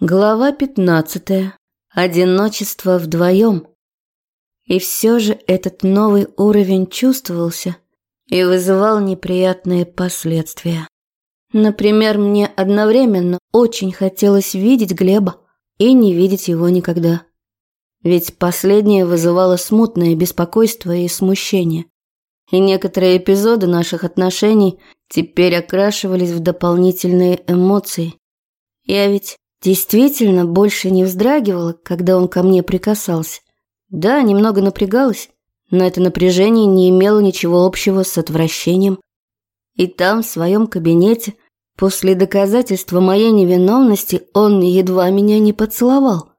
Глава пятнадцатая. Одиночество вдвоем. И все же этот новый уровень чувствовался и вызывал неприятные последствия. Например, мне одновременно очень хотелось видеть Глеба и не видеть его никогда. Ведь последнее вызывало смутное беспокойство и смущение. И некоторые эпизоды наших отношений теперь окрашивались в дополнительные эмоции. Я ведь Действительно, больше не вздрагивала, когда он ко мне прикасался. Да, немного напрягалась, но это напряжение не имело ничего общего с отвращением. И там, в своем кабинете, после доказательства моей невиновности, он едва меня не поцеловал.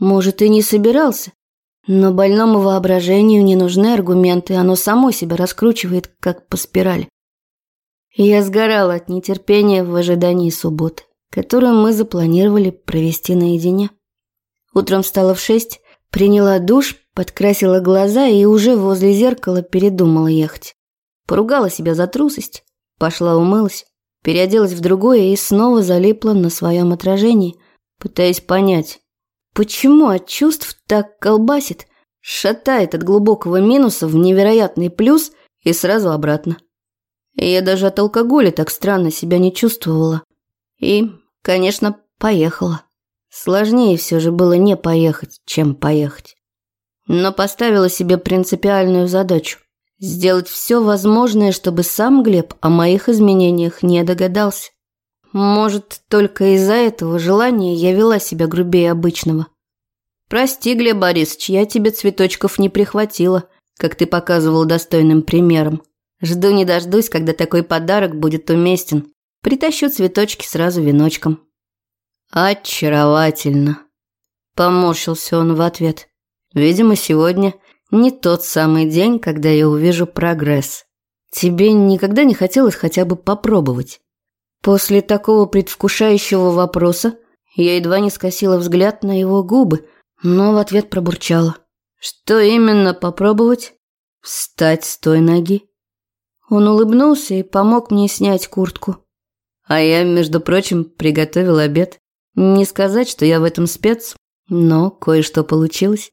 Может, и не собирался, но больному воображению не нужны аргументы, оно само себя раскручивает, как по спирали. Я сгорала от нетерпения в ожидании субботы которую мы запланировали провести наедине. Утром встала в шесть, приняла душ, подкрасила глаза и уже возле зеркала передумала ехать. Поругала себя за трусость, пошла умылась, переоделась в другое и снова залипла на своем отражении, пытаясь понять, почему от чувств так колбасит, шатает от глубокого минуса в невероятный плюс и сразу обратно. Я даже от алкоголя так странно себя не чувствовала. И Конечно, поехала. Сложнее все же было не поехать, чем поехать. Но поставила себе принципиальную задачу – сделать все возможное, чтобы сам Глеб о моих изменениях не догадался. Может, только из-за этого желания я вела себя грубее обычного. «Прости, Глеб Борисович, я тебе цветочков не прихватила, как ты показывал достойным примером. Жду не дождусь, когда такой подарок будет уместен. Притащу цветочки сразу веночком. Очаровательно. Поморщился он в ответ. Видимо, сегодня не тот самый день, когда я увижу прогресс. Тебе никогда не хотелось хотя бы попробовать? После такого предвкушающего вопроса я едва не скосила взгляд на его губы, но в ответ пробурчала. Что именно попробовать? Встать с той ноги. Он улыбнулся и помог мне снять куртку. А я, между прочим, приготовил обед. Не сказать, что я в этом спец, но кое-что получилось.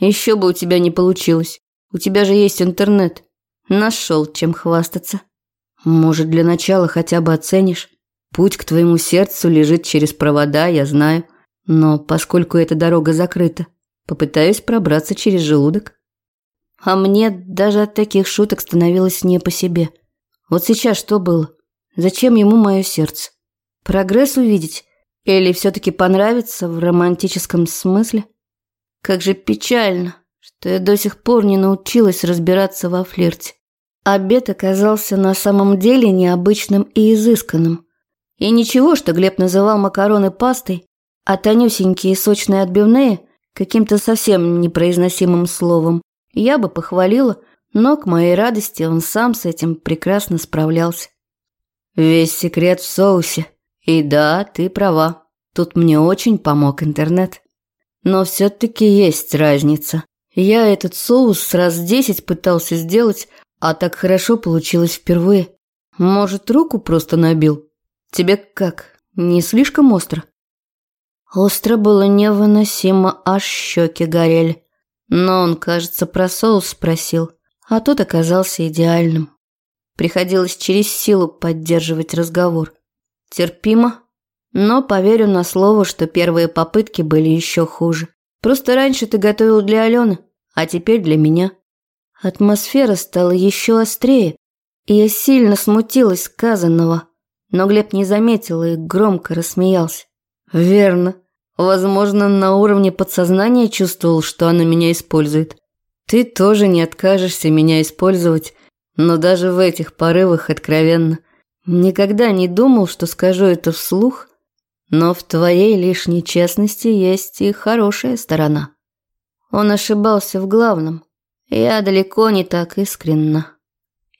Еще бы у тебя не получилось. У тебя же есть интернет. Нашел, чем хвастаться. Может, для начала хотя бы оценишь? Путь к твоему сердцу лежит через провода, я знаю. Но поскольку эта дорога закрыта, попытаюсь пробраться через желудок. А мне даже от таких шуток становилось не по себе. Вот сейчас что было? Зачем ему мое сердце? Прогресс увидеть? Или все-таки понравится в романтическом смысле? Как же печально, что я до сих пор не научилась разбираться во флирте. Обед оказался на самом деле необычным и изысканным. И ничего, что Глеб называл макароны пастой, а тонюсенькие сочные отбивные каким-то совсем непроизносимым словом, я бы похвалила, но к моей радости он сам с этим прекрасно справлялся. Весь секрет в соусе. И да, ты права. Тут мне очень помог интернет. Но все-таки есть разница. Я этот соус раз десять пытался сделать, а так хорошо получилось впервые. Может, руку просто набил? Тебе как, не слишком остро? Остро было невыносимо, аж щеки горели. Но он, кажется, про соус спросил, а тот оказался идеальным. Приходилось через силу поддерживать разговор. Терпимо, но поверю на слово, что первые попытки были еще хуже. Просто раньше ты готовил для Алены, а теперь для меня. Атмосфера стала еще острее, и я сильно смутилась сказанного. Но Глеб не заметил и громко рассмеялся. «Верно. Возможно, на уровне подсознания чувствовал, что она меня использует. Ты тоже не откажешься меня использовать, но даже в этих порывах откровенно. Никогда не думал, что скажу это вслух, но в твоей лишней честности есть и хорошая сторона. Он ошибался в главном. Я далеко не так искренна.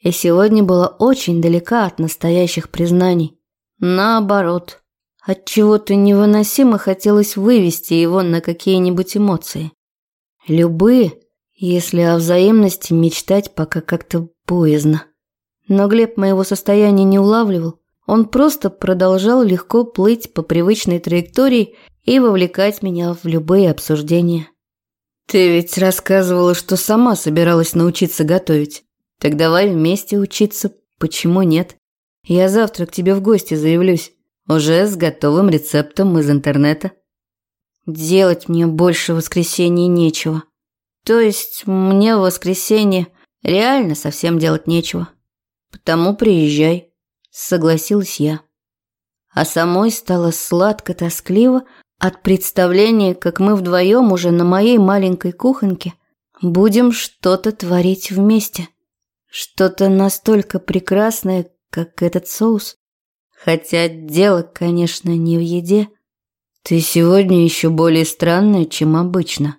И сегодня была очень далека от настоящих признаний. Наоборот, от чего-то невыносимо хотелось вывести его на какие-нибудь эмоции. Любые, если о взаимности мечтать пока как-то Поздно. Но Глеб моего состояния не улавливал. Он просто продолжал легко плыть по привычной траектории и вовлекать меня в любые обсуждения. «Ты ведь рассказывала, что сама собиралась научиться готовить. Так давай вместе учиться, почему нет? Я завтра к тебе в гости заявлюсь, уже с готовым рецептом из интернета». Делать мне больше в воскресенье нечего. То есть мне в воскресенье реально совсем делать нечего. Потому приезжай, согласилась я. А самой стало сладко-тоскливо от представления, как мы вдвоем уже на моей маленькой кухоньке будем что-то творить вместе. Что-то настолько прекрасное, как этот соус. Хотя дело, конечно, не в еде. Ты сегодня еще более странная, чем обычно,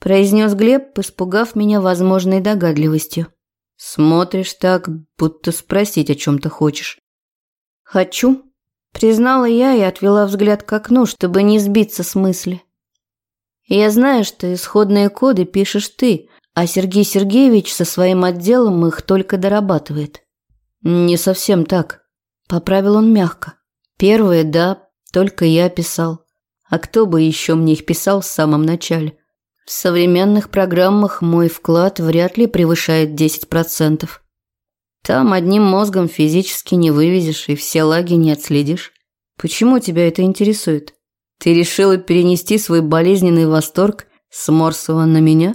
произнес Глеб, испугав меня возможной догадливостью. Смотришь так, будто спросить о чем-то хочешь. Хочу, Признала я и отвела взгляд к окну, чтобы не сбиться с мысли. Я знаю, что исходные коды пишешь ты, а Сергей Сергеевич со своим отделом их только дорабатывает. Не совсем так. Поправил он мягко. Первые, да, только я писал. А кто бы еще мне их писал в самом начале? В современных программах мой вклад вряд ли превышает 10%. Там одним мозгом физически не вывезешь и все лаги не отследишь. Почему тебя это интересует? Ты решила перенести свой болезненный восторг с Морсова на меня?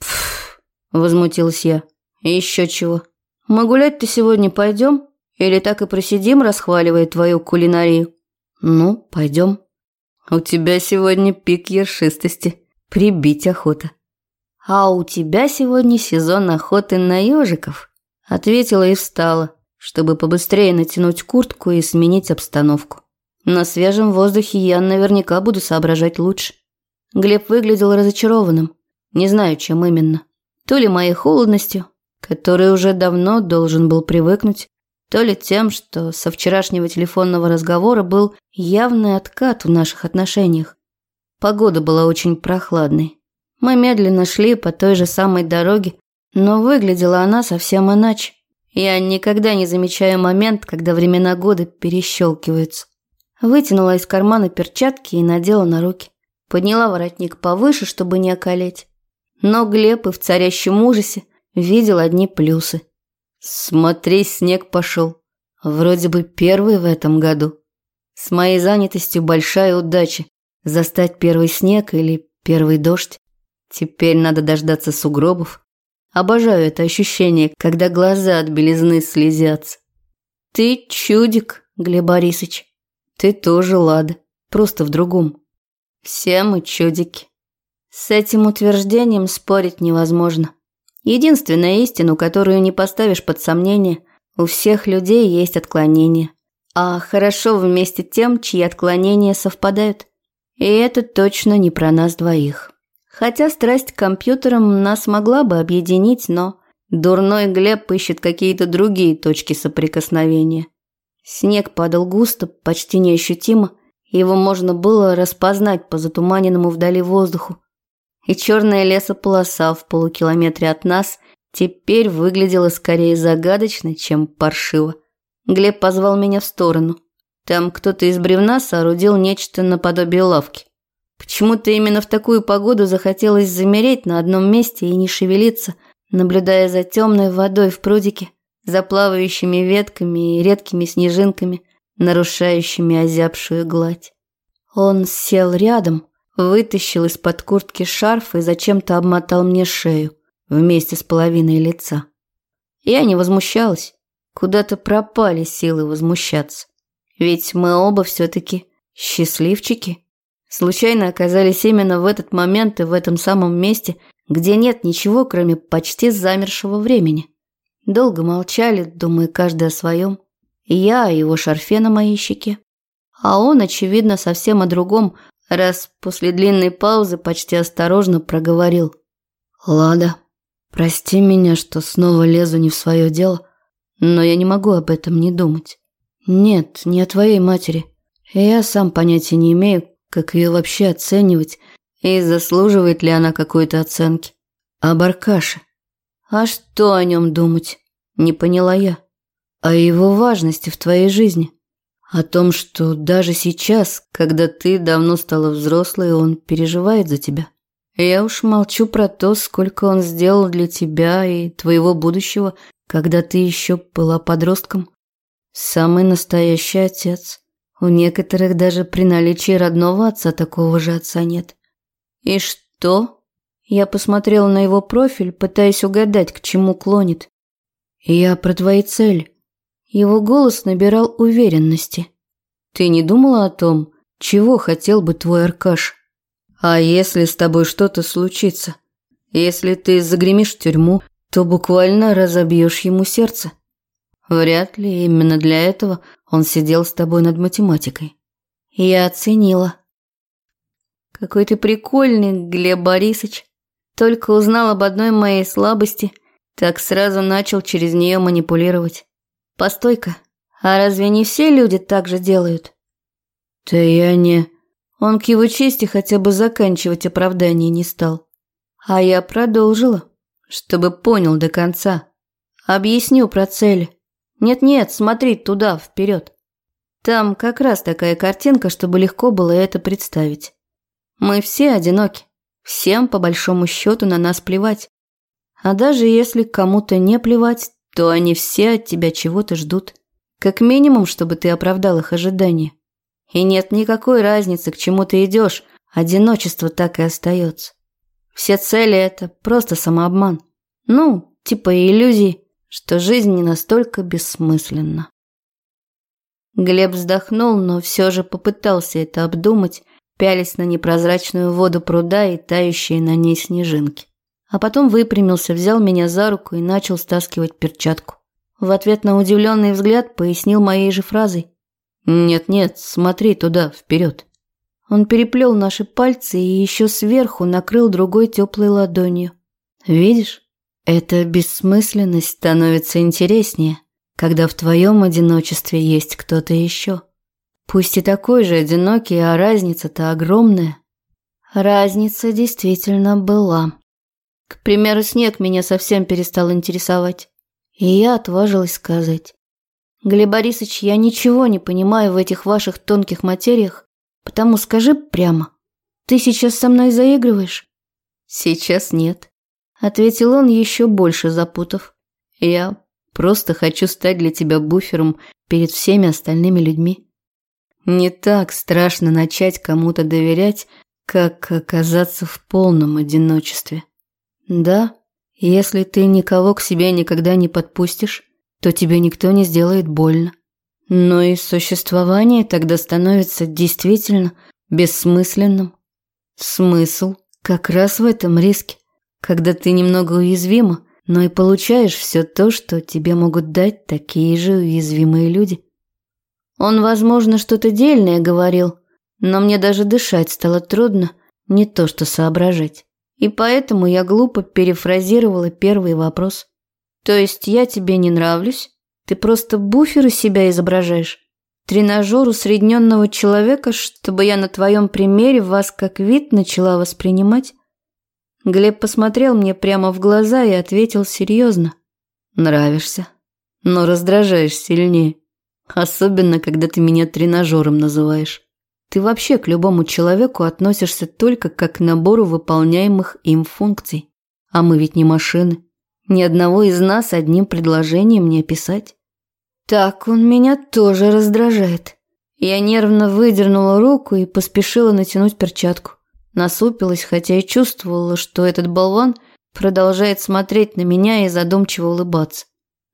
Пф, возмутилась я. Еще чего. Мы гулять-то сегодня пойдем? Или так и просидим, расхваливая твою кулинарию? Ну, пойдем. У тебя сегодня пик ершистости. Прибить охота. А у тебя сегодня сезон охоты на ежиков. Ответила и встала, чтобы побыстрее натянуть куртку и сменить обстановку. На свежем воздухе я наверняка буду соображать лучше. Глеб выглядел разочарованным. Не знаю, чем именно. То ли моей холодностью, которой уже давно должен был привыкнуть, то ли тем, что со вчерашнего телефонного разговора был явный откат в наших отношениях. Погода была очень прохладной. Мы медленно шли по той же самой дороге, но выглядела она совсем иначе. Я никогда не замечаю момент, когда времена года перещелкиваются. Вытянула из кармана перчатки и надела на руки. Подняла воротник повыше, чтобы не околеть. Но Глеб и в царящем ужасе видел одни плюсы. Смотри, снег пошел. Вроде бы первый в этом году. С моей занятостью большая удача. Застать первый снег или первый дождь. Теперь надо дождаться сугробов. Обожаю это ощущение, когда глаза от белизны слезятся. Ты чудик, Глеб Борисович. Ты тоже, Лада, просто в другом. Все мы чудики. С этим утверждением спорить невозможно. Единственная истина, которую не поставишь под сомнение, у всех людей есть отклонения. А хорошо вместе тем, чьи отклонения совпадают. И это точно не про нас двоих. Хотя страсть к компьютерам нас могла бы объединить, но дурной Глеб ищет какие-то другие точки соприкосновения. Снег падал густо, почти неощутимо, его можно было распознать по затуманенному вдали воздуху. И черная лесополоса в полукилометре от нас теперь выглядела скорее загадочно, чем паршиво. Глеб позвал меня в сторону. Там кто-то из бревна соорудил нечто наподобие лавки. Почему-то именно в такую погоду захотелось замереть на одном месте и не шевелиться, наблюдая за темной водой в прудике, за плавающими ветками и редкими снежинками, нарушающими озябшую гладь. Он сел рядом, вытащил из-под куртки шарф и зачем-то обмотал мне шею вместе с половиной лица. Я не возмущалась. Куда-то пропали силы возмущаться. Ведь мы оба все-таки счастливчики случайно оказались именно в этот момент и в этом самом месте, где нет ничего, кроме почти замершего времени. Долго молчали, думая каждый о своем. Я о его шарфе на моей щеке. А он, очевидно, совсем о другом, раз после длинной паузы почти осторожно проговорил. «Лада, прости меня, что снова лезу не в свое дело, но я не могу об этом не думать. Нет, не о твоей матери. Я сам понятия не имею, как ее вообще оценивать и заслуживает ли она какой-то оценки? А Баркаше? А что о нем думать? Не поняла я. О его важности в твоей жизни. О том, что даже сейчас, когда ты давно стала взрослой, он переживает за тебя. Я уж молчу про то, сколько он сделал для тебя и твоего будущего, когда ты еще была подростком. Самый настоящий отец. У некоторых даже при наличии родного отца такого же отца нет. И что? Я посмотрела на его профиль, пытаясь угадать, к чему клонит. Я про твои цели. Его голос набирал уверенности. Ты не думала о том, чего хотел бы твой Аркаш? А если с тобой что-то случится? Если ты загремишь в тюрьму, то буквально разобьешь ему сердце. Вряд ли именно для этого он сидел с тобой над математикой. Я оценила. Какой ты прикольный, Глеб Борисович. Только узнал об одной моей слабости, так сразу начал через нее манипулировать. Постой-ка, а разве не все люди так же делают? Да я не... Он к его чести хотя бы заканчивать оправдание не стал. А я продолжила, чтобы понял до конца. Объясню про цели. Нет-нет, смотри туда, вперед. Там как раз такая картинка, чтобы легко было это представить. Мы все одиноки. Всем, по большому счету, на нас плевать. А даже если кому-то не плевать, то они все от тебя чего-то ждут. Как минимум, чтобы ты оправдал их ожидания. И нет никакой разницы, к чему ты идешь, одиночество так и остается. Все цели – это просто самообман. Ну, типа иллюзий, что жизнь не настолько бессмысленна. Глеб вздохнул, но все же попытался это обдумать, пялись на непрозрачную воду пруда и тающие на ней снежинки. А потом выпрямился, взял меня за руку и начал стаскивать перчатку. В ответ на удивленный взгляд пояснил моей же фразой. «Нет-нет, смотри туда, вперед». Он переплел наши пальцы и еще сверху накрыл другой теплой ладонью. «Видишь, эта бессмысленность становится интереснее, когда в твоем одиночестве есть кто-то еще. Пусть и такой же одинокий, а разница-то огромная». Разница действительно была. К примеру, снег меня совсем перестал интересовать. И я отважилась сказать. Глеб Борисович, я ничего не понимаю в этих ваших тонких материях, потому скажи прямо. Ты сейчас со мной заигрываешь? Сейчас нет, ответил он, еще больше запутав. Я просто хочу стать для тебя буфером перед всеми остальными людьми. Не так страшно начать кому-то доверять, как оказаться в полном одиночестве. Да, если ты никого к себе никогда не подпустишь, то тебе никто не сделает больно. Но и существование тогда становится действительно бессмысленным. Смысл как раз в этом риске, когда ты немного уязвима, но и получаешь все то, что тебе могут дать такие же уязвимые люди. Он, возможно, что-то дельное говорил, но мне даже дышать стало трудно, не то что соображать. И поэтому я глупо перефразировала первый вопрос. То есть я тебе не нравлюсь? Ты просто буфер из себя изображаешь? Тренажер усредненного человека, чтобы я на твоем примере вас как вид начала воспринимать? Глеб посмотрел мне прямо в глаза и ответил серьезно. Нравишься, но раздражаешь сильнее. Особенно, когда ты меня тренажером называешь. Ты вообще к любому человеку относишься только как к набору выполняемых им функций. А мы ведь не машины. Ни одного из нас одним предложением не описать. Так он меня тоже раздражает. Я нервно выдернула руку и поспешила натянуть перчатку. Насупилась, хотя и чувствовала, что этот болван продолжает смотреть на меня и задумчиво улыбаться.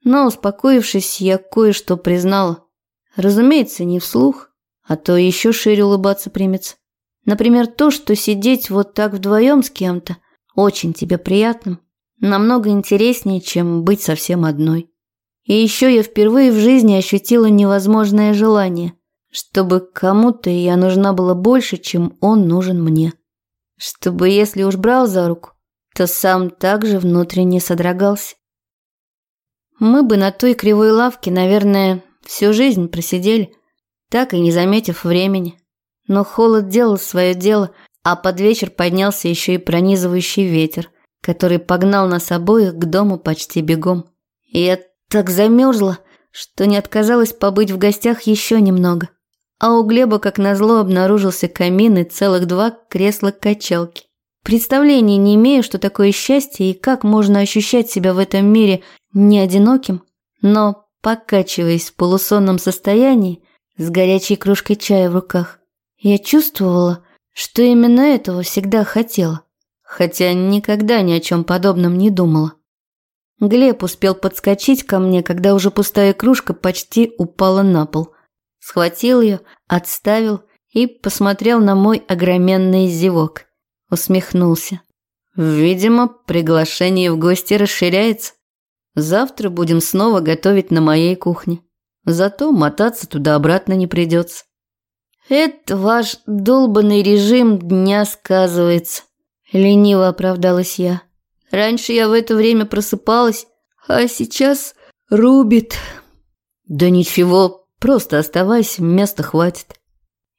Но, успокоившись, я кое-что признала. Разумеется, не вслух, а то еще шире улыбаться примется. Например, то, что сидеть вот так вдвоем с кем-то очень тебе приятным, намного интереснее, чем быть совсем одной. И еще я впервые в жизни ощутила невозможное желание, чтобы кому-то я нужна была больше, чем он нужен мне. Чтобы, если уж брал за руку, то сам также внутренне содрогался. Мы бы на той кривой лавке, наверное, всю жизнь просидели, так и не заметив времени. Но холод делал свое дело, а под вечер поднялся еще и пронизывающий ветер, который погнал нас обоих к дому почти бегом. И я так замерзла, что не отказалась побыть в гостях еще немного. А у Глеба, как назло, обнаружился камин и целых два кресла-качалки. Представления не имею, что такое счастье и как можно ощущать себя в этом мире не одиноким, но, покачиваясь в полусонном состоянии, с горячей кружкой чая в руках, я чувствовала, что именно этого всегда хотела, хотя никогда ни о чем подобном не думала. Глеб успел подскочить ко мне, когда уже пустая кружка почти упала на пол. Схватил ее, отставил и посмотрел на мой огроменный зевок. Усмехнулся. Видимо, приглашение в гости расширяется. Завтра будем снова готовить на моей кухне. Зато мотаться туда-обратно не придется. Это ваш долбанный режим дня сказывается. Лениво оправдалась я. Раньше я в это время просыпалась, а сейчас рубит. Да ничего, просто оставайся, места хватит.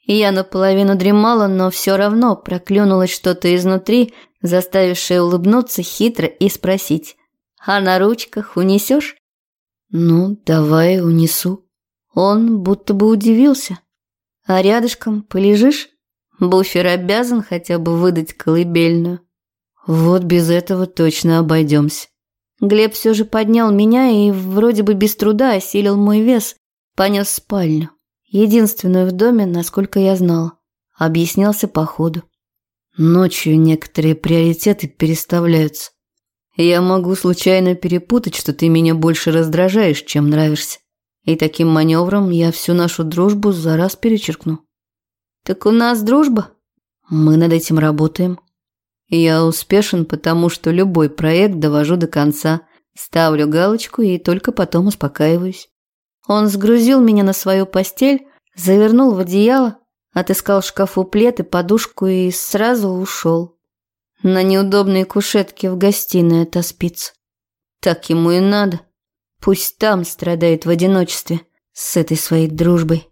Я наполовину дремала, но все равно проклюнулось что-то изнутри, заставившее улыбнуться хитро и спросить. «А на ручках унесешь?» «Ну, давай унесу». Он будто бы удивился. «А рядышком полежишь?» Буфер обязан хотя бы выдать колыбельную. Вот без этого точно обойдемся. Глеб все же поднял меня и вроде бы без труда осилил мой вес, понес спальню. Единственную в доме, насколько я знала. Объяснялся по ходу. Ночью некоторые приоритеты переставляются. Я могу случайно перепутать, что ты меня больше раздражаешь, чем нравишься. И таким маневром я всю нашу дружбу за раз перечеркну. Так у нас дружба? Мы над этим работаем. Я успешен, потому что любой проект довожу до конца, ставлю галочку и только потом успокаиваюсь. Он сгрузил меня на свою постель, завернул в одеяло, отыскал в шкафу плед и подушку и сразу ушел. На неудобной кушетке в гостиной отоспится. Так ему и надо. Пусть там страдает в одиночестве с этой своей дружбой.